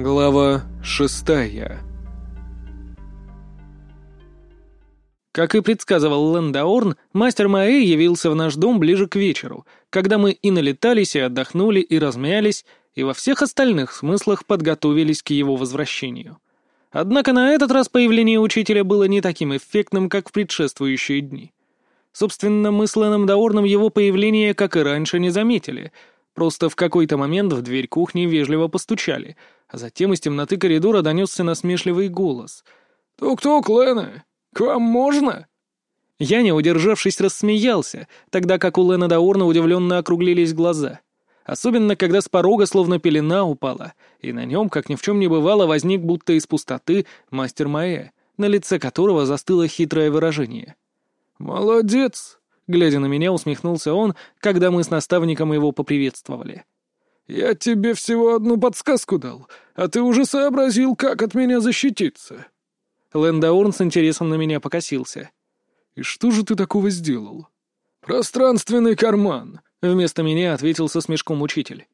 Глава шестая Как и предсказывал Лендаорн, мастер Маэ явился в наш дом ближе к вечеру, когда мы и налетались, и отдохнули, и размялись, и во всех остальных смыслах подготовились к его возвращению. Однако на этот раз появление учителя было не таким эффектным, как в предшествующие дни. Собственно, мы с Леном Даорном его появление, как и раньше, не заметили. Просто в какой-то момент в дверь кухни вежливо постучали, а затем из темноты коридора донесся насмешливый голос. «Тук-тук, Лена, к вам можно?» Я, не удержавшись, рассмеялся, тогда как у Лена Даорна удивленно округлились глаза. Особенно, когда с порога словно пелена упала, и на нем, как ни в чем не бывало, возник будто из пустоты мастер Маэ, на лице которого застыло хитрое выражение. «Молодец!» — глядя на меня, усмехнулся он, когда мы с наставником его поприветствовали. «Я тебе всего одну подсказку дал, а ты уже сообразил, как от меня защититься». Лэндаурн с интересом на меня покосился. «И что же ты такого сделал?» «Пространственный карман», — вместо меня ответил со смешком учитель.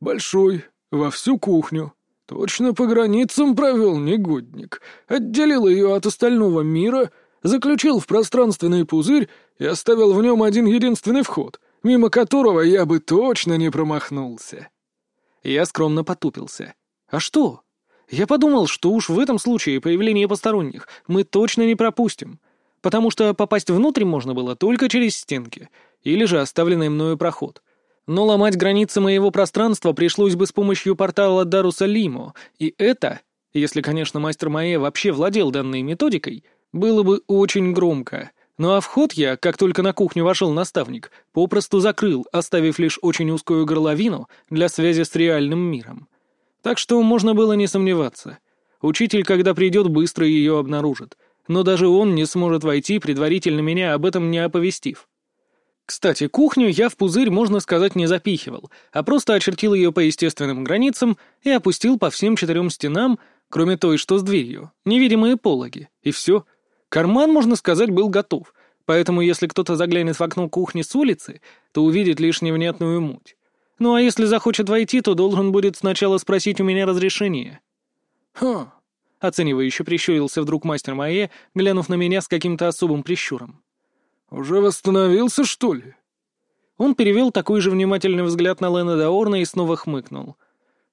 «Большой, во всю кухню. Точно по границам провел негодник. Отделил ее от остального мира, заключил в пространственный пузырь и оставил в нем один единственный вход, мимо которого я бы точно не промахнулся». Я скромно потупился. «А что?» Я подумал, что уж в этом случае появление посторонних мы точно не пропустим, потому что попасть внутрь можно было только через стенки, или же оставленный мною проход. Но ломать границы моего пространства пришлось бы с помощью портала Даруса Лимо, и это, если, конечно, мастер Маэ вообще владел данной методикой, было бы очень громко. Ну а вход я, как только на кухню вошел наставник, попросту закрыл, оставив лишь очень узкую горловину для связи с реальным миром. Так что можно было не сомневаться. Учитель, когда придет, быстро ее обнаружит. Но даже он не сможет войти, предварительно меня об этом не оповестив. Кстати, кухню я в пузырь, можно сказать, не запихивал, а просто очертил ее по естественным границам и опустил по всем четырем стенам, кроме той, что с дверью, невидимые пологи. И все. Карман, можно сказать, был готов, поэтому если кто-то заглянет в окно кухни с улицы, то увидит лишь невнятную муть. Ну а если захочет войти, то должен будет сначала спросить у меня разрешение. «Хм...» — оценивающе прищурился вдруг мастер Майе, глянув на меня с каким-то особым прищуром. «Уже восстановился, что ли?» Он перевел такой же внимательный взгляд на Лена Даорна и снова хмыкнул.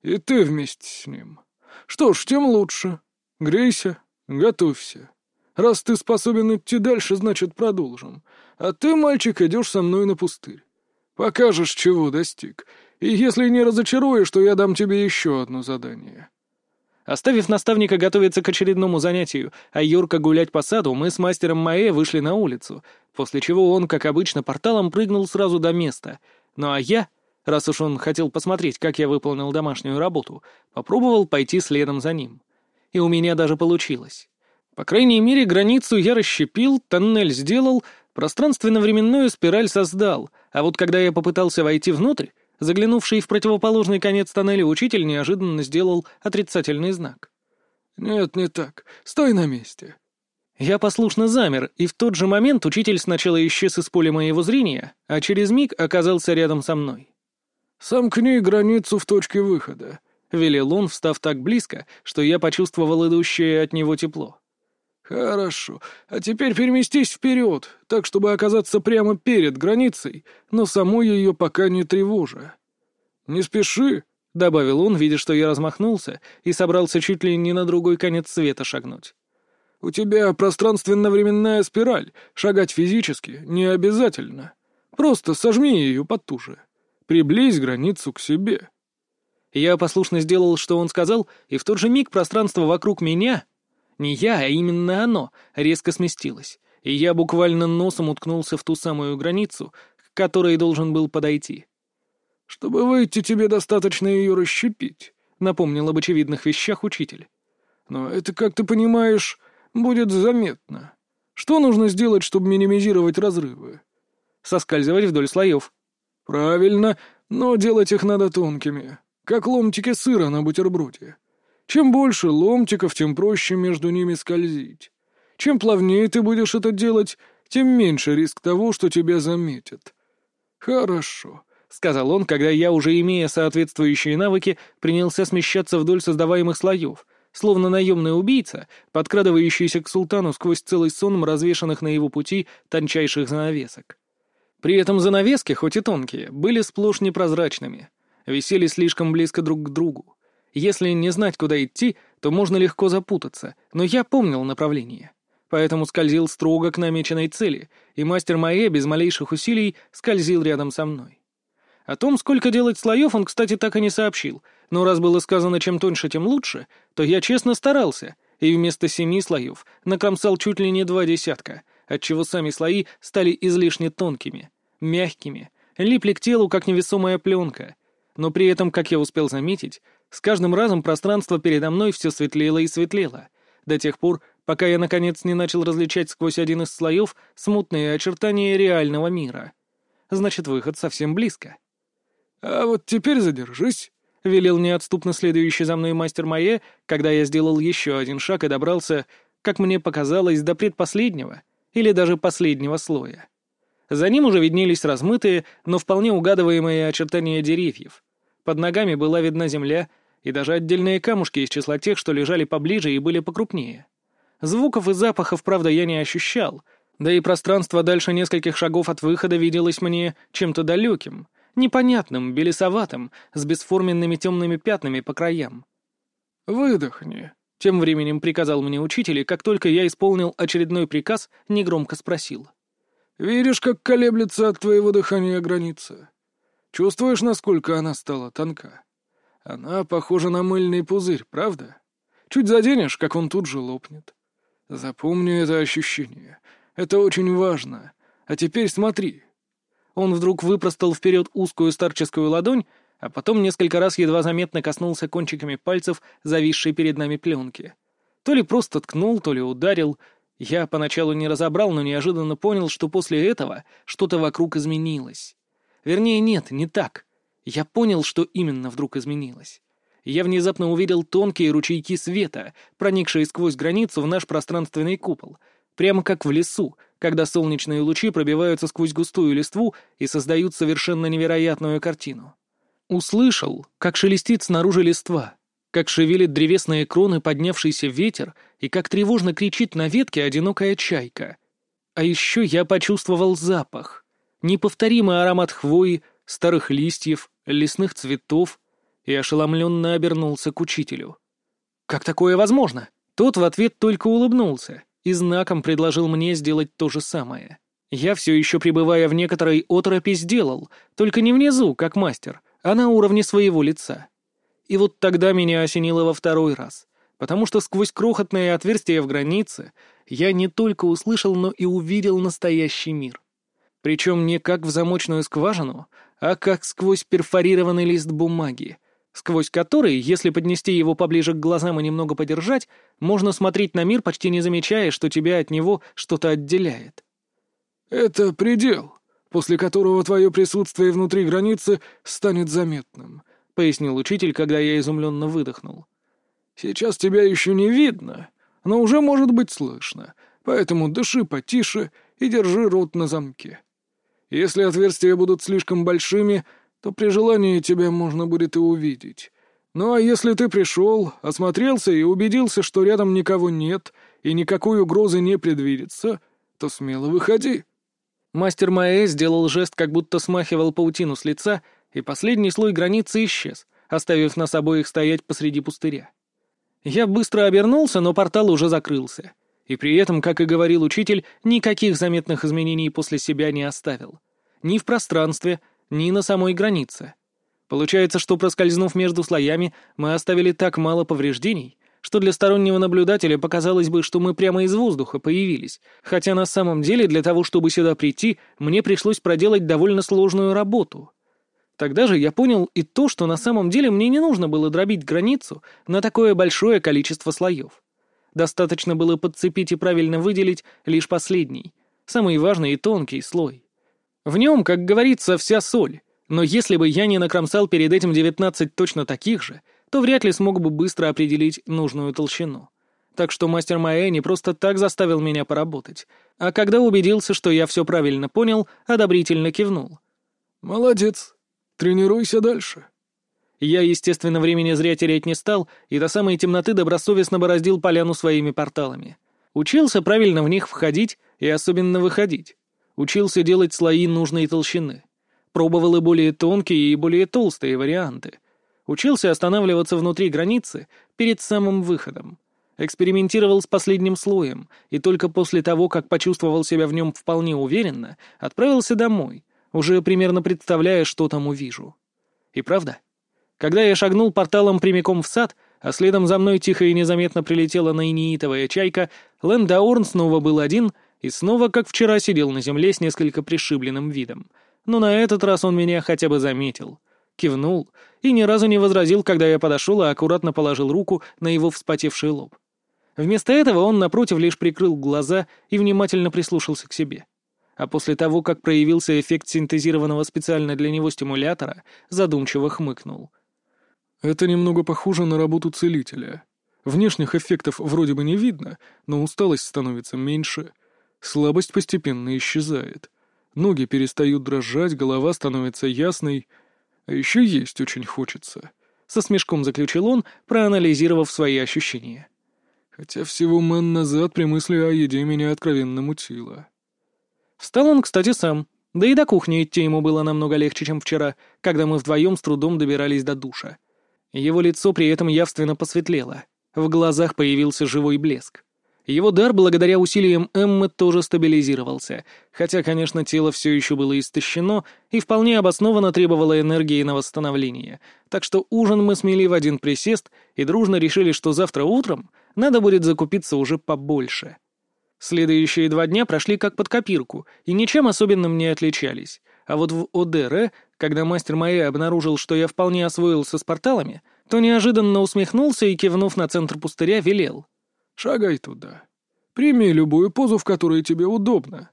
«И ты вместе с ним. Что ж, тем лучше. Грейся, готовься. Раз ты способен идти дальше, значит, продолжим. А ты, мальчик, идешь со мной на пустырь. Покажешь, чего достиг. И если не разочаруешь, то я дам тебе еще одно задание». Оставив наставника готовиться к очередному занятию, а Юрка гулять по саду, мы с мастером Маэ вышли на улицу, после чего он, как обычно, порталом прыгнул сразу до места. Ну а я, раз уж он хотел посмотреть, как я выполнил домашнюю работу, попробовал пойти следом за ним. И у меня даже получилось. По крайней мере, границу я расщепил, тоннель сделал, пространственно-временную спираль создал, а вот когда я попытался войти внутрь, заглянувший в противоположный конец тоннеля учитель неожиданно сделал отрицательный знак. «Нет, не так. Стой на месте». Я послушно замер, и в тот же момент учитель сначала исчез из поля моего зрения, а через миг оказался рядом со мной. «Сомкни границу в точке выхода», — велел он, встав так близко, что я почувствовал идущее от него тепло. «Хорошо. А теперь переместись вперед, так, чтобы оказаться прямо перед границей, но саму ее пока не тревожа. Не спеши», — добавил он, видя, что я размахнулся и собрался чуть ли не на другой конец света шагнуть. «У тебя пространственно-временная спираль, шагать физически не обязательно. Просто сожми ее потуже. Приблизь границу к себе». Я послушно сделал, что он сказал, и в тот же миг пространство вокруг меня не я, а именно оно резко сместилось, и я буквально носом уткнулся в ту самую границу, к которой должен был подойти. «Чтобы выйти, тебе достаточно ее расщепить», — напомнил об очевидных вещах учитель. «Но это, как ты понимаешь, будет заметно. Что нужно сделать, чтобы минимизировать разрывы?» «Соскальзывать вдоль слоев». «Правильно, но делать их надо тонкими, как ломтики сыра на бутерброде. Чем больше ломтиков, тем проще между ними скользить. Чем плавнее ты будешь это делать, тем меньше риск того, что тебя заметят. Хорошо. — сказал он, когда я, уже имея соответствующие навыки, принялся смещаться вдоль создаваемых слоев, словно наемный убийца, подкрадывающийся к султану сквозь целый сон развешанных на его пути тончайших занавесок. При этом занавески, хоть и тонкие, были сплошь непрозрачными, висели слишком близко друг к другу. Если не знать, куда идти, то можно легко запутаться, но я помнил направление. Поэтому скользил строго к намеченной цели, и мастер Маэ без малейших усилий скользил рядом со мной. О том, сколько делать слоев, он, кстати, так и не сообщил, но раз было сказано, чем тоньше, тем лучше, то я честно старался, и вместо семи слоев накромсал чуть ли не два десятка, отчего сами слои стали излишне тонкими, мягкими, липли к телу, как невесомая пленка. Но при этом, как я успел заметить, с каждым разом пространство передо мной все светлело и светлело, до тех пор, пока я, наконец, не начал различать сквозь один из слоев смутные очертания реального мира. Значит, выход совсем близко. «А вот теперь задержись», — велел неотступно следующий за мной мастер Майе, когда я сделал еще один шаг и добрался, как мне показалось, до предпоследнего или даже последнего слоя. За ним уже виднелись размытые, но вполне угадываемые очертания деревьев. Под ногами была видна земля, и даже отдельные камушки из числа тех, что лежали поближе и были покрупнее. Звуков и запахов, правда, я не ощущал, да и пространство дальше нескольких шагов от выхода виделось мне чем-то далеким, непонятным, белесоватым, с бесформенными темными пятнами по краям. «Выдохни», — тем временем приказал мне учитель, и как только я исполнил очередной приказ, негромко спросил. «Видишь, как колеблется от твоего дыхания граница? Чувствуешь, насколько она стала тонка?» Она похожа на мыльный пузырь, правда? Чуть заденешь, как он тут же лопнет. Запомни это ощущение. Это очень важно. А теперь смотри. Он вдруг выпростал вперед узкую старческую ладонь, а потом несколько раз едва заметно коснулся кончиками пальцев зависшей перед нами пленки. То ли просто ткнул, то ли ударил. Я поначалу не разобрал, но неожиданно понял, что после этого что-то вокруг изменилось. Вернее, нет, не так. Я понял, что именно вдруг изменилось. Я внезапно увидел тонкие ручейки света, проникшие сквозь границу в наш пространственный купол, прямо как в лесу, когда солнечные лучи пробиваются сквозь густую листву и создают совершенно невероятную картину. Услышал, как шелестит снаружи листва, как шевелит древесные кроны поднявшийся ветер и как тревожно кричит на ветке одинокая чайка. А еще я почувствовал запах. Неповторимый аромат хвои, старых листьев, лесных цветов и ошеломленно обернулся к учителю. «Как такое возможно?» Тот в ответ только улыбнулся и знаком предложил мне сделать то же самое. Я все еще, пребывая в некоторой оторопи, сделал, только не внизу, как мастер, а на уровне своего лица. И вот тогда меня осенило во второй раз, потому что сквозь крохотное отверстие в границе я не только услышал, но и увидел настоящий мир. Причем не как в замочную скважину, а как сквозь перфорированный лист бумаги, сквозь который, если поднести его поближе к глазам и немного подержать, можно смотреть на мир, почти не замечая, что тебя от него что-то отделяет. «Это предел, после которого твое присутствие внутри границы станет заметным», — пояснил учитель, когда я изумленно выдохнул. «Сейчас тебя еще не видно, но уже может быть слышно, поэтому дыши потише и держи рот на замке». Если отверстия будут слишком большими, то при желании тебя можно будет и увидеть. Ну а если ты пришел, осмотрелся и убедился, что рядом никого нет и никакой угрозы не предвидится, то смело выходи». Мастер Маэ сделал жест, как будто смахивал паутину с лица, и последний слой границы исчез, оставив нас обоих стоять посреди пустыря. Я быстро обернулся, но портал уже закрылся. И при этом, как и говорил учитель, никаких заметных изменений после себя не оставил. Ни в пространстве, ни на самой границе. Получается, что проскользнув между слоями, мы оставили так мало повреждений, что для стороннего наблюдателя показалось бы, что мы прямо из воздуха появились, хотя на самом деле для того, чтобы сюда прийти, мне пришлось проделать довольно сложную работу. Тогда же я понял и то, что на самом деле мне не нужно было дробить границу на такое большое количество слоев. Достаточно было подцепить и правильно выделить лишь последний, самый важный и тонкий слой. В нем, как говорится, вся соль, но если бы я не накромсал перед этим 19 точно таких же, то вряд ли смог бы быстро определить нужную толщину. Так что мастер Маэ не просто так заставил меня поработать, а когда убедился, что я все правильно понял, одобрительно кивнул. «Молодец. тренируйся дальше». Я, естественно, времени зря терять не стал, и до самой темноты добросовестно бороздил поляну своими порталами. Учился правильно в них входить и особенно выходить. Учился делать слои нужной толщины. Пробовал и более тонкие, и более толстые варианты. Учился останавливаться внутри границы перед самым выходом. Экспериментировал с последним слоем, и только после того, как почувствовал себя в нем вполне уверенно, отправился домой, уже примерно представляя, что там увижу. И правда, когда я шагнул порталом прямиком в сад, а следом за мной тихо и незаметно прилетела наиниитовая чайка, Лэндаорн снова был один и снова, как вчера, сидел на земле с несколько пришибленным видом. Но на этот раз он меня хотя бы заметил. Кивнул и ни разу не возразил, когда я подошел и аккуратно положил руку на его вспотевший лоб. Вместо этого он, напротив, лишь прикрыл глаза и внимательно прислушался к себе. А после того, как проявился эффект синтезированного специально для него стимулятора, задумчиво хмыкнул — это немного похоже на работу целителя. Внешних эффектов вроде бы не видно, но усталость становится меньше, слабость постепенно исчезает. Ноги перестают дрожать, голова становится ясной. А еще есть очень хочется. Со смешком заключил он, проанализировав свои ощущения. Хотя всего мэн назад при мысли о еде меня откровенно мутило. Встал он, кстати, сам. Да и до кухни идти ему было намного легче, чем вчера, когда мы вдвоем с трудом добирались до душа. Его лицо при этом явственно посветлело. В глазах появился живой блеск. Его дар, благодаря усилиям Эммы, тоже стабилизировался, хотя, конечно, тело все еще было истощено и вполне обоснованно требовало энергии на восстановление, так что ужин мы смели в один присест и дружно решили, что завтра утром надо будет закупиться уже побольше. Следующие два дня прошли как под копирку и ничем особенным не отличались, а вот в ОДР когда мастер Майя обнаружил, что я вполне освоился с порталами, то неожиданно усмехнулся и, кивнув на центр пустыря, велел. «Шагай туда. Прими любую позу, в которой тебе удобно.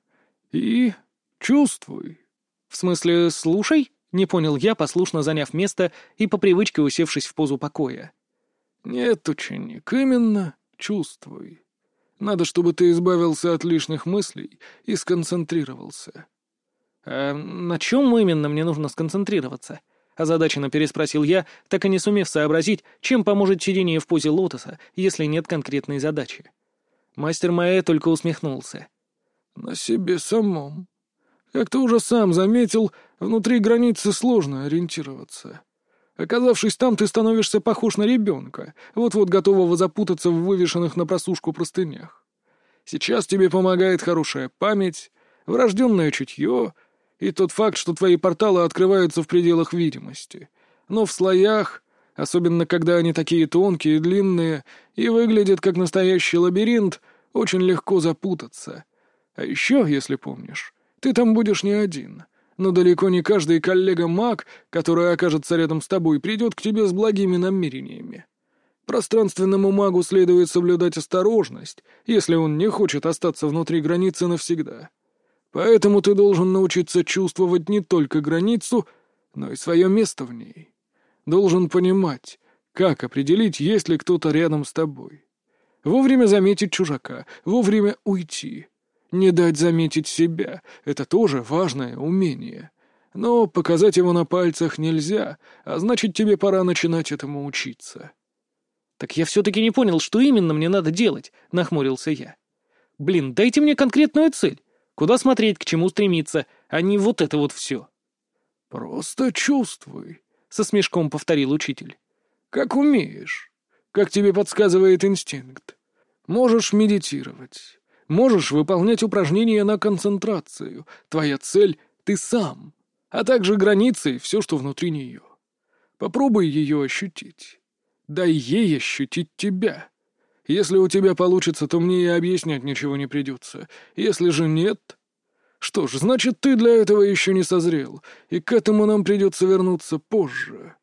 И чувствуй». «В смысле, слушай?» — не понял я, послушно заняв место и по привычке усевшись в позу покоя. «Нет, ученик, именно чувствуй. Надо, чтобы ты избавился от лишних мыслей и сконцентрировался. «А на чем именно мне нужно сконцентрироваться?» — озадаченно переспросил я, так и не сумев сообразить, чем поможет сидение в позе лотоса, если нет конкретной задачи. Мастер Маэ только усмехнулся. «На себе самом. Как ты уже сам заметил, внутри границы сложно ориентироваться. Оказавшись там, ты становишься похож на ребенка, вот-вот готового запутаться в вывешенных на просушку простынях. Сейчас тебе помогает хорошая память, врожденное чутье — и тот факт, что твои порталы открываются в пределах видимости. Но в слоях, особенно когда они такие тонкие и длинные, и выглядят как настоящий лабиринт, очень легко запутаться. А еще, если помнишь, ты там будешь не один. Но далеко не каждый коллега-маг, который окажется рядом с тобой, придет к тебе с благими намерениями. Пространственному магу следует соблюдать осторожность, если он не хочет остаться внутри границы навсегда. Поэтому ты должен научиться чувствовать не только границу, но и свое место в ней. Должен понимать, как определить, есть ли кто-то рядом с тобой. Вовремя заметить чужака, вовремя уйти. Не дать заметить себя — это тоже важное умение. Но показать его на пальцах нельзя, а значит, тебе пора начинать этому учиться. «Так я все-таки не понял, что именно мне надо делать», — нахмурился я. «Блин, дайте мне конкретную цель. Куда смотреть, к чему стремиться, а не вот это вот все. «Просто чувствуй», — со смешком повторил учитель. «Как умеешь, как тебе подсказывает инстинкт. Можешь медитировать, можешь выполнять упражнения на концентрацию. Твоя цель — ты сам, а также границы и все, что внутри нее. Попробуй ее ощутить. Дай ей ощутить тебя. Если у тебя получится, то мне и объяснять ничего не придется. Если же нет... Что ж, значит, ты для этого еще не созрел, и к этому нам придется вернуться позже.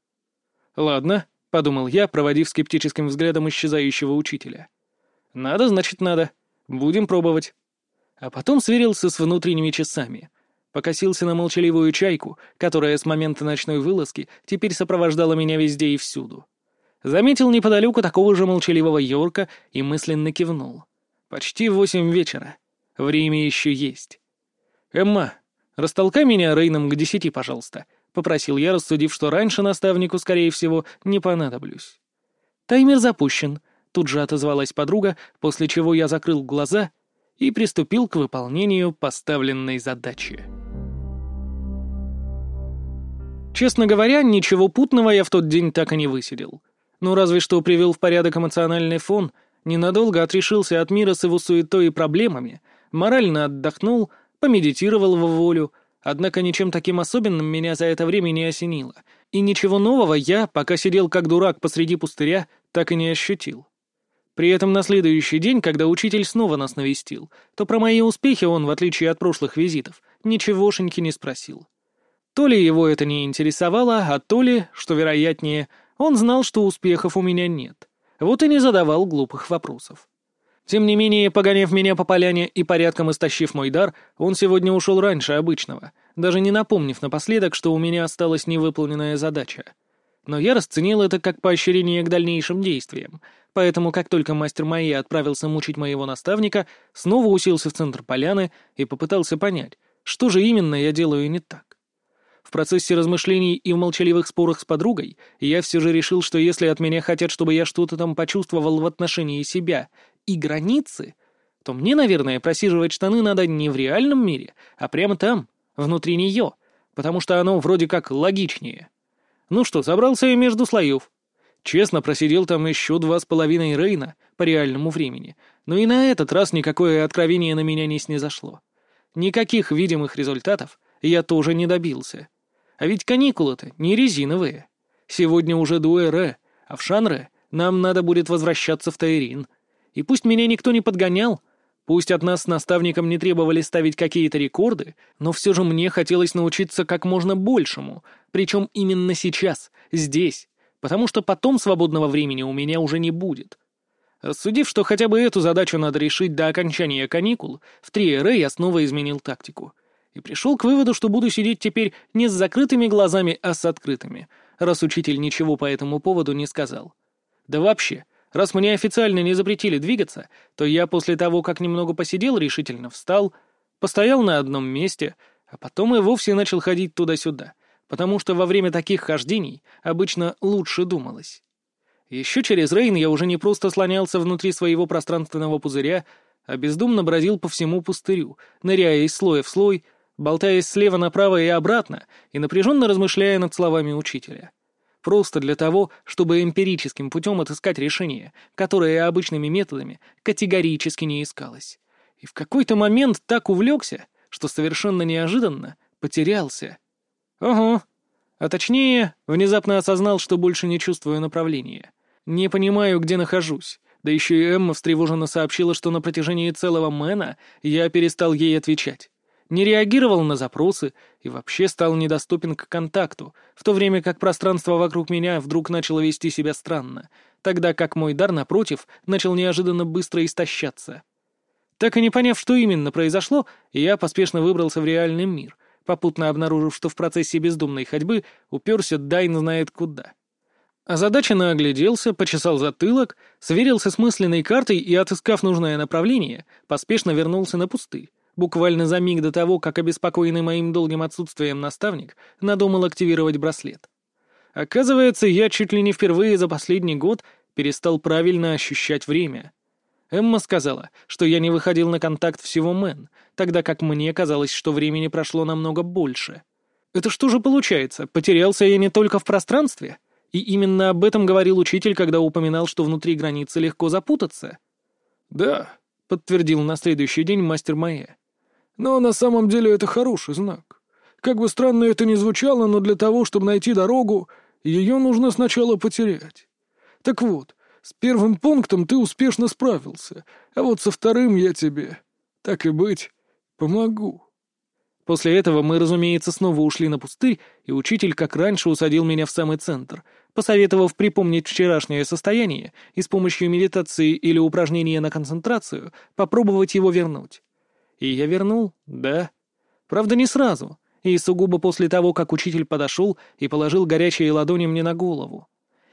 Ладно, — подумал я, проводив скептическим взглядом исчезающего учителя. Надо, значит, надо. Будем пробовать. А потом сверился с внутренними часами. Покосился на молчаливую чайку, которая с момента ночной вылазки теперь сопровождала меня везде и всюду. Заметил неподалеку такого же молчаливого Йорка и мысленно кивнул. Почти восемь вечера. Время еще есть. «Эмма, растолкай меня Рейном к десяти, пожалуйста», —— попросил я, рассудив, что раньше наставнику, скорее всего, не понадоблюсь. «Таймер запущен», — тут же отозвалась подруга, после чего я закрыл глаза и приступил к выполнению поставленной задачи. Честно говоря, ничего путного я в тот день так и не высидел. Ну, разве что привел в порядок эмоциональный фон, ненадолго отрешился от мира с его суетой и проблемами, морально отдохнул, помедитировал во волю, однако ничем таким особенным меня за это время не осенило, и ничего нового я, пока сидел как дурак посреди пустыря, так и не ощутил. При этом на следующий день, когда учитель снова нас навестил, то про мои успехи он, в отличие от прошлых визитов, ничегошеньки не спросил. То ли его это не интересовало, а то ли, что вероятнее, он знал, что успехов у меня нет. Вот и не задавал глупых вопросов. Тем не менее, погоняв меня по поляне и порядком истощив мой дар, он сегодня ушел раньше обычного, даже не напомнив напоследок, что у меня осталась невыполненная задача. Но я расценил это как поощрение к дальнейшим действиям, поэтому как только мастер Майя отправился мучить моего наставника, снова уселся в центр поляны и попытался понять, что же именно я делаю не так процессе размышлений и в молчаливых спорах с подругой я все же решил, что если от меня хотят, чтобы я что-то там почувствовал в отношении себя и границы, то мне, наверное, просиживать штаны надо не в реальном мире, а прямо там, внутри нее, потому что оно вроде как логичнее. Ну что, собрался я между слоев. Честно, просидел там еще два с половиной Рейна по реальному времени, но и на этот раз никакое откровение на меня не снизошло. Никаких видимых результатов я тоже не добился. А ведь каникулы-то не резиновые. Сегодня уже дуэре, а в Шанре нам надо будет возвращаться в Тайрин. И пусть меня никто не подгонял, пусть от нас с наставником не требовали ставить какие-то рекорды, но все же мне хотелось научиться как можно большему, причем именно сейчас, здесь, потому что потом свободного времени у меня уже не будет. Судив, что хотя бы эту задачу надо решить до окончания каникул, в 3 я снова изменил тактику — и пришел к выводу, что буду сидеть теперь не с закрытыми глазами, а с открытыми, раз учитель ничего по этому поводу не сказал. Да вообще, раз мне официально не запретили двигаться, то я после того, как немного посидел, решительно встал, постоял на одном месте, а потом и вовсе начал ходить туда-сюда, потому что во время таких хождений обычно лучше думалось. Еще через Рейн я уже не просто слонялся внутри своего пространственного пузыря, а бездумно бродил по всему пустырю, ныряя из слоя в слой, болтаясь слева направо и обратно и напряженно размышляя над словами учителя. Просто для того, чтобы эмпирическим путем отыскать решение, которое обычными методами категорически не искалось. И в какой-то момент так увлекся, что совершенно неожиданно потерялся. Ого. А точнее, внезапно осознал, что больше не чувствую направления. Не понимаю, где нахожусь. Да еще и Эмма встревоженно сообщила, что на протяжении целого Мэна я перестал ей отвечать не реагировал на запросы и вообще стал недоступен к контакту, в то время как пространство вокруг меня вдруг начало вести себя странно, тогда как мой дар, напротив, начал неожиданно быстро истощаться. Так и не поняв, что именно произошло, я поспешно выбрался в реальный мир, попутно обнаружив, что в процессе бездумной ходьбы уперся Дайн знает куда. Озадаченно огляделся, почесал затылок, сверился с мысленной картой и, отыскав нужное направление, поспешно вернулся на пустырь буквально за миг до того, как обеспокоенный моим долгим отсутствием наставник надумал активировать браслет. Оказывается, я чуть ли не впервые за последний год перестал правильно ощущать время. Эмма сказала, что я не выходил на контакт всего Мэн, тогда как мне казалось, что времени прошло намного больше. Это что же получается, потерялся я не только в пространстве? И именно об этом говорил учитель, когда упоминал, что внутри границы легко запутаться? «Да», — подтвердил на следующий день мастер Майя. Но на самом деле это хороший знак. Как бы странно это ни звучало, но для того, чтобы найти дорогу, ее нужно сначала потерять. Так вот, с первым пунктом ты успешно справился, а вот со вторым я тебе, так и быть, помогу. После этого мы, разумеется, снова ушли на пустырь, и учитель, как раньше, усадил меня в самый центр, посоветовав припомнить вчерашнее состояние и с помощью медитации или упражнения на концентрацию попробовать его вернуть. И я вернул, да. Правда, не сразу, и сугубо после того, как учитель подошел и положил горячие ладони мне на голову.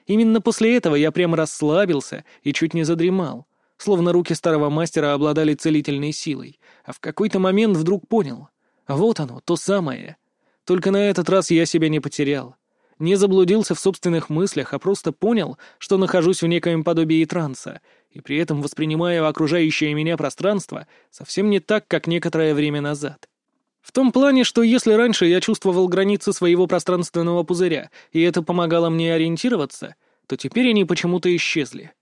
Именно после этого я прямо расслабился и чуть не задремал, словно руки старого мастера обладали целительной силой, а в какой-то момент вдруг понял. Вот оно, то самое. Только на этот раз я себя не потерял. Не заблудился в собственных мыслях, а просто понял, что нахожусь в некоем подобии транса, и при этом воспринимаю окружающее меня пространство совсем не так, как некоторое время назад. В том плане, что если раньше я чувствовал границы своего пространственного пузыря, и это помогало мне ориентироваться, то теперь они почему-то исчезли.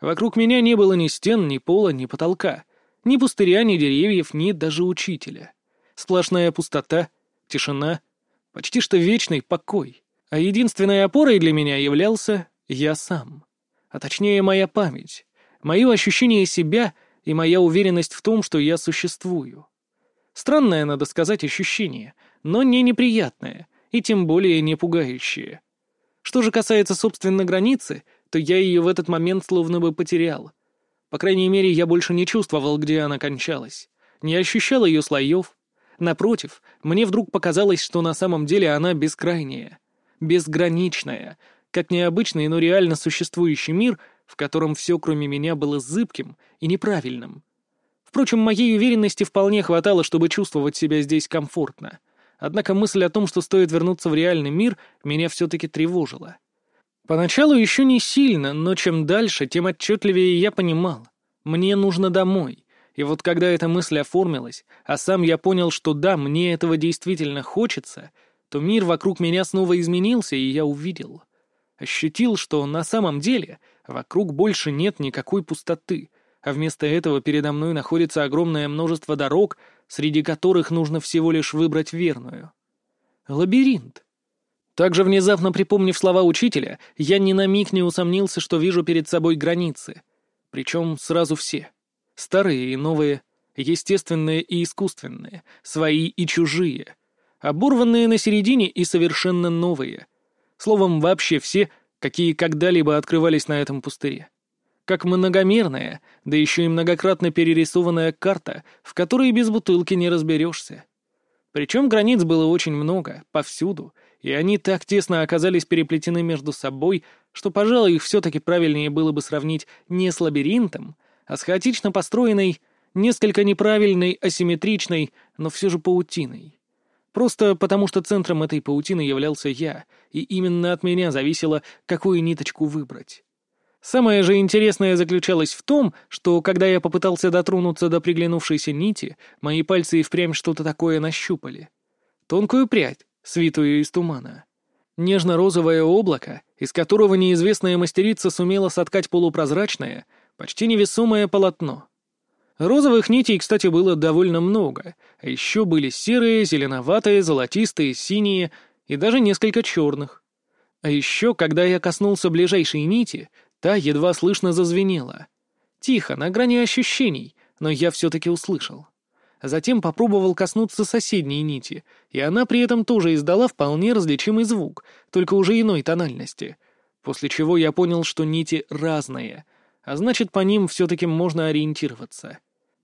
Вокруг меня не было ни стен, ни пола, ни потолка, ни пустыря, ни деревьев, ни даже учителя. Сплошная пустота, тишина, почти что вечный покой. А единственной опорой для меня являлся я сам. А точнее, моя память, мое ощущение себя и моя уверенность в том, что я существую. Странное, надо сказать, ощущение, но не неприятное, и тем более не пугающее. Что же касается, собственно, границы, то я ее в этот момент словно бы потерял. По крайней мере, я больше не чувствовал, где она кончалась. Не ощущал ее слоев. Напротив, мне вдруг показалось, что на самом деле она бескрайняя безграничная, как необычный, но реально существующий мир, в котором все, кроме меня, было зыбким и неправильным. Впрочем, моей уверенности вполне хватало, чтобы чувствовать себя здесь комфортно. Однако мысль о том, что стоит вернуться в реальный мир, меня все-таки тревожила. Поначалу еще не сильно, но чем дальше, тем отчетливее я понимал. Мне нужно домой. И вот когда эта мысль оформилась, а сам я понял, что да, мне этого действительно хочется — то мир вокруг меня снова изменился, и я увидел. Ощутил, что на самом деле вокруг больше нет никакой пустоты, а вместо этого передо мной находится огромное множество дорог, среди которых нужно всего лишь выбрать верную. Лабиринт. Также внезапно припомнив слова учителя, я ни на миг не усомнился, что вижу перед собой границы. Причем сразу все. Старые и новые, естественные и искусственные, свои и чужие — оборванные на середине и совершенно новые. Словом, вообще все, какие когда-либо открывались на этом пустыре. Как многомерная, да еще и многократно перерисованная карта, в которой без бутылки не разберешься. Причем границ было очень много, повсюду, и они так тесно оказались переплетены между собой, что, пожалуй, их все-таки правильнее было бы сравнить не с лабиринтом, а с хаотично построенной, несколько неправильной, асимметричной, но все же паутиной. Просто потому, что центром этой паутины являлся я, и именно от меня зависело, какую ниточку выбрать. Самое же интересное заключалось в том, что, когда я попытался дотронуться до приглянувшейся нити, мои пальцы и впрямь что-то такое нащупали. Тонкую прядь, свитую из тумана. Нежно-розовое облако, из которого неизвестная мастерица сумела соткать полупрозрачное, почти невесомое полотно — Розовых нитей, кстати, было довольно много, а еще были серые, зеленоватые, золотистые, синие и даже несколько черных. А еще, когда я коснулся ближайшей нити, та едва слышно зазвенела. Тихо, на грани ощущений, но я все-таки услышал. Затем попробовал коснуться соседней нити, и она при этом тоже издала вполне различимый звук, только уже иной тональности, после чего я понял, что нити разные, а значит, по ним все-таки можно ориентироваться.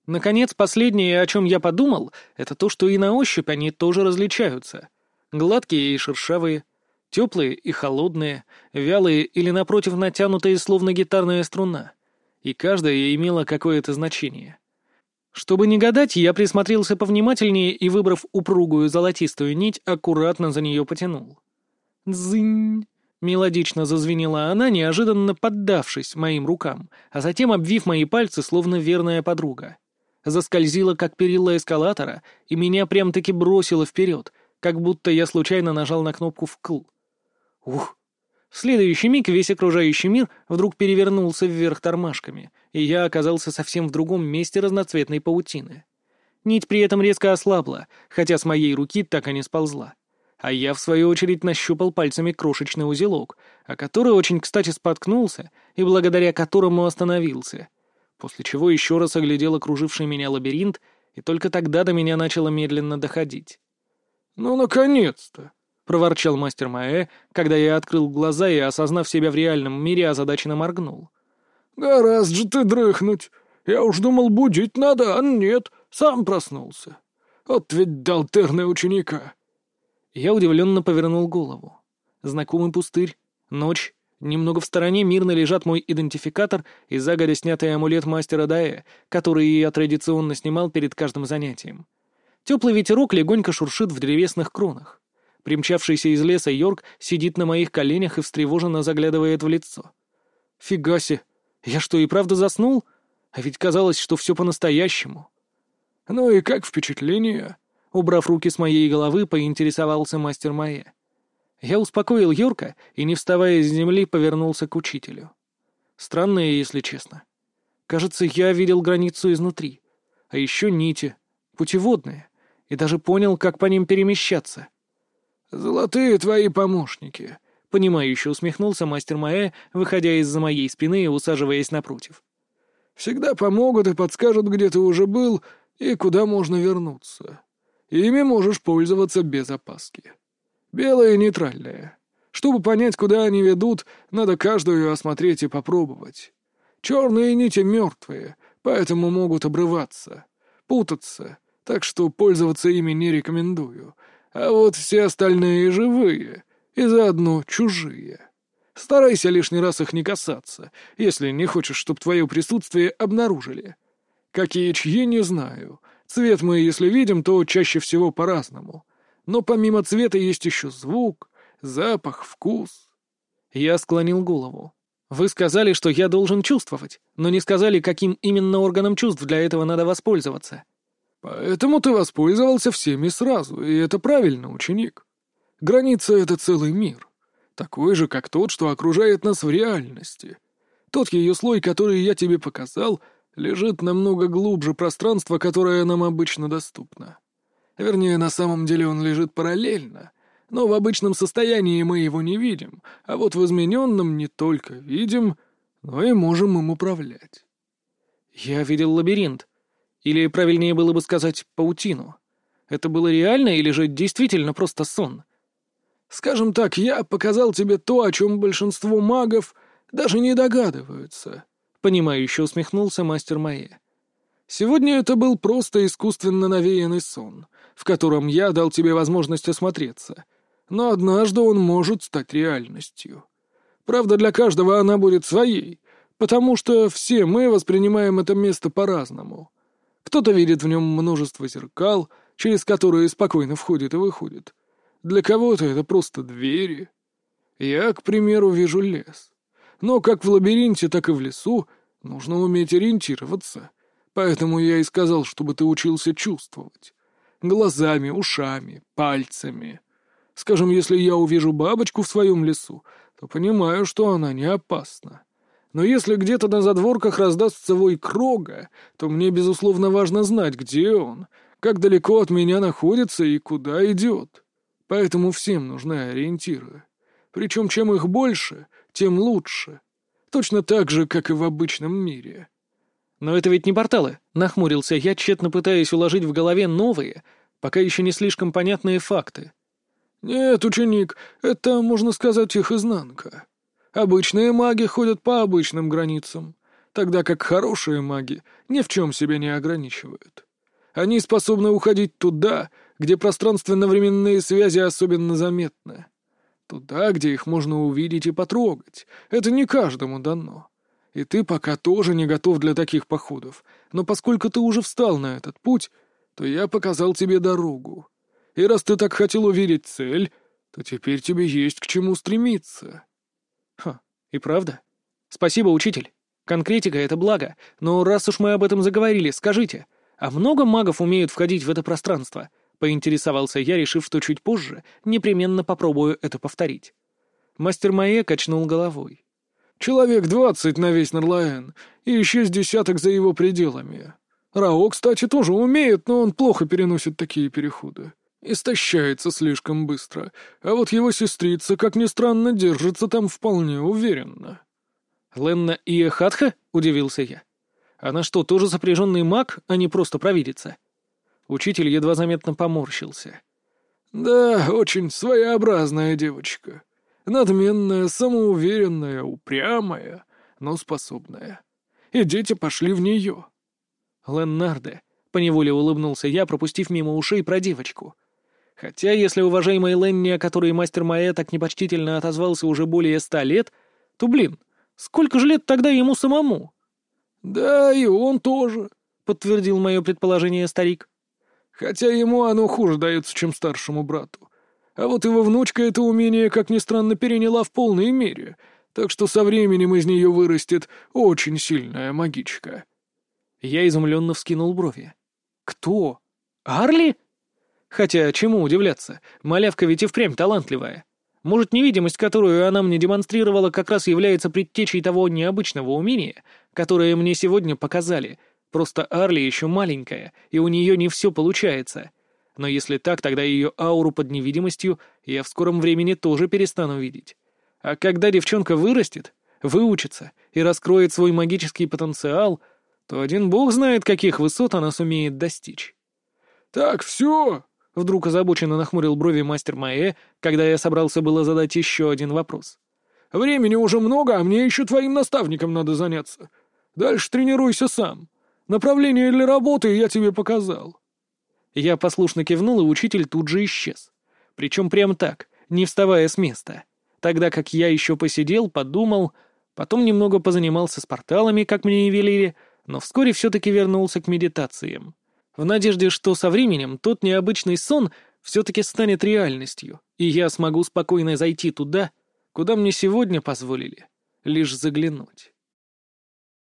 Наконец, последнее, о чем я подумал, это то, что и на ощупь они тоже различаются. Гладкие и шершавые, теплые и холодные, вялые или, напротив, натянутые, словно гитарная струна. И каждая имела какое-то значение. Чтобы не гадать, я присмотрелся повнимательнее и, выбрав упругую золотистую нить, аккуратно за нее потянул. «Дзынь!» — мелодично зазвенела она, неожиданно поддавшись моим рукам, а затем обвив мои пальцы, словно верная подруга заскользила, как перила эскалатора, и меня прям-таки бросило вперед, как будто я случайно нажал на кнопку «вкл». Ух! В следующий миг весь окружающий мир вдруг перевернулся вверх тормашками, и я оказался совсем в другом месте разноцветной паутины. Нить при этом резко ослабла, хотя с моей руки так и не сползла. А я, в свою очередь, нащупал пальцами крошечный узелок, о который очень кстати споткнулся и благодаря которому остановился — после чего еще раз оглядел окруживший меня лабиринт, и только тогда до меня начало медленно доходить. «Ну, наконец-то!» — проворчал мастер Маэ, когда я открыл глаза и, осознав себя в реальном мире, озадаченно моргнул. «Гораздо же ты дрыхнуть! Я уж думал, будить надо, а нет, сам проснулся. Вот ведь дал терны ученика!» Я удивленно повернул голову. Знакомый пустырь, ночь, Немного в стороне мирно лежат мой идентификатор и загодя снятый амулет мастера Дая, который я традиционно снимал перед каждым занятием. Теплый ветерок легонько шуршит в древесных кронах. Примчавшийся из леса Йорк сидит на моих коленях и встревоженно заглядывает в лицо. «Фига себе! Я что, и правда заснул? А ведь казалось, что все по-настоящему». «Ну и как впечатление?» Убрав руки с моей головы, поинтересовался мастер Майя. Я успокоил Йорка и, не вставая с земли, повернулся к учителю. Странное, если честно. Кажется, я видел границу изнутри. А еще нити, путеводные, и даже понял, как по ним перемещаться. «Золотые твои помощники», — понимающе усмехнулся мастер Маэ, выходя из-за моей спины и усаживаясь напротив. «Всегда помогут и подскажут, где ты уже был и куда можно вернуться. Ими можешь пользоваться без опаски. Белые — нейтральные. Чтобы понять, куда они ведут, надо каждую осмотреть и попробовать. Черные нити мертвые, поэтому могут обрываться, путаться, так что пользоваться ими не рекомендую. А вот все остальные живые и заодно чужие. Старайся лишний раз их не касаться, если не хочешь, чтобы твое присутствие обнаружили. Какие чьи, не знаю. Цвет мы, если видим, то чаще всего по-разному. Но помимо цвета есть еще звук, запах, вкус. Я склонил голову. Вы сказали, что я должен чувствовать, но не сказали, каким именно органом чувств для этого надо воспользоваться. Поэтому ты воспользовался всеми сразу, и это правильно, ученик. Граница — это целый мир. Такой же, как тот, что окружает нас в реальности. Тот ее слой, который я тебе показал, лежит намного глубже пространства, которое нам обычно доступно. Вернее, на самом деле он лежит параллельно, но в обычном состоянии мы его не видим, а вот в измененном не только видим, но и можем им управлять. Я видел лабиринт. Или, правильнее было бы сказать, паутину. Это было реально или же действительно просто сон? Скажем так, я показал тебе то, о чем большинство магов даже не догадываются. Понимающе усмехнулся мастер Майя. Сегодня это был просто искусственно навеянный сон, в котором я дал тебе возможность осмотреться — но однажды он может стать реальностью. Правда, для каждого она будет своей, потому что все мы воспринимаем это место по-разному. Кто-то видит в нем множество зеркал, через которые спокойно входит и выходит. Для кого-то это просто двери. Я, к примеру, вижу лес. Но как в лабиринте, так и в лесу нужно уметь ориентироваться. Поэтому я и сказал, чтобы ты учился чувствовать. Глазами, ушами, пальцами. Скажем, если я увижу бабочку в своем лесу, то понимаю, что она не опасна. Но если где-то на задворках раздастся вой крога, то мне, безусловно, важно знать, где он, как далеко от меня находится и куда идет. Поэтому всем нужны ориентиры. Причем чем их больше, тем лучше. Точно так же, как и в обычном мире. «Но это ведь не порталы», — нахмурился я, тщетно пытаясь уложить в голове новые, пока еще не слишком понятные факты. «Нет, ученик, это, можно сказать, их изнанка. Обычные маги ходят по обычным границам, тогда как хорошие маги ни в чем себя не ограничивают. Они способны уходить туда, где пространственно-временные связи особенно заметны. Туда, где их можно увидеть и потрогать. Это не каждому дано. И ты пока тоже не готов для таких походов, но поскольку ты уже встал на этот путь, то я показал тебе дорогу. И раз ты так хотел увидеть цель, то теперь тебе есть к чему стремиться. Ха, и правда? Спасибо, учитель. Конкретика — это благо, но раз уж мы об этом заговорили, скажите, а много магов умеют входить в это пространство? Поинтересовался я, решив, что чуть позже непременно попробую это повторить. Мастер Маэ качнул головой. «Человек двадцать на весь Нарлаэн, и еще с десяток за его пределами. Рао, кстати, тоже умеет, но он плохо переносит такие переходы. Истощается слишком быстро, а вот его сестрица, как ни странно, держится там вполне уверенно. «Ленна Иехатха?» — удивился я. «Она что, тоже запряженный маг, а не просто провидица?» Учитель едва заметно поморщился. «Да, очень своеобразная девочка. Надменная, самоуверенная, упрямая, но способная. И дети пошли в нее». «Леннарде», — поневоле улыбнулся я, пропустив мимо ушей про девочку. Хотя, если уважаемый Ленни, о которой мастер Маэ так непочтительно отозвался уже более ста лет, то, блин, сколько же лет тогда ему самому? «Да, и он тоже», — подтвердил мое предположение старик. «Хотя ему оно хуже дается, чем старшему брату. А вот его внучка это умение, как ни странно, переняла в полной мере, так что со временем из нее вырастет очень сильная магичка». Я изумленно вскинул брови. «Кто? Арли?» Хотя, чему удивляться, малявка ведь и впрямь талантливая. Может, невидимость, которую она мне демонстрировала, как раз является предтечей того необычного умения, которое мне сегодня показали. Просто Арли еще маленькая, и у нее не все получается. Но если так, тогда ее ауру под невидимостью я в скором времени тоже перестану видеть. А когда девчонка вырастет, выучится и раскроет свой магический потенциал, то один бог знает, каких высот она сумеет достичь. «Так, все!» — вдруг озабоченно нахмурил брови мастер Маэ, когда я собрался было задать еще один вопрос. «Времени уже много, а мне еще твоим наставником надо заняться. Дальше тренируйся сам. Направление для работы я тебе показал». Я послушно кивнул, и учитель тут же исчез. Причем прям так, не вставая с места. Тогда как я еще посидел, подумал, потом немного позанимался с порталами, как мне и велели, но вскоре все-таки вернулся к медитациям в надежде, что со временем тот необычный сон все-таки станет реальностью, и я смогу спокойно зайти туда, куда мне сегодня позволили лишь заглянуть.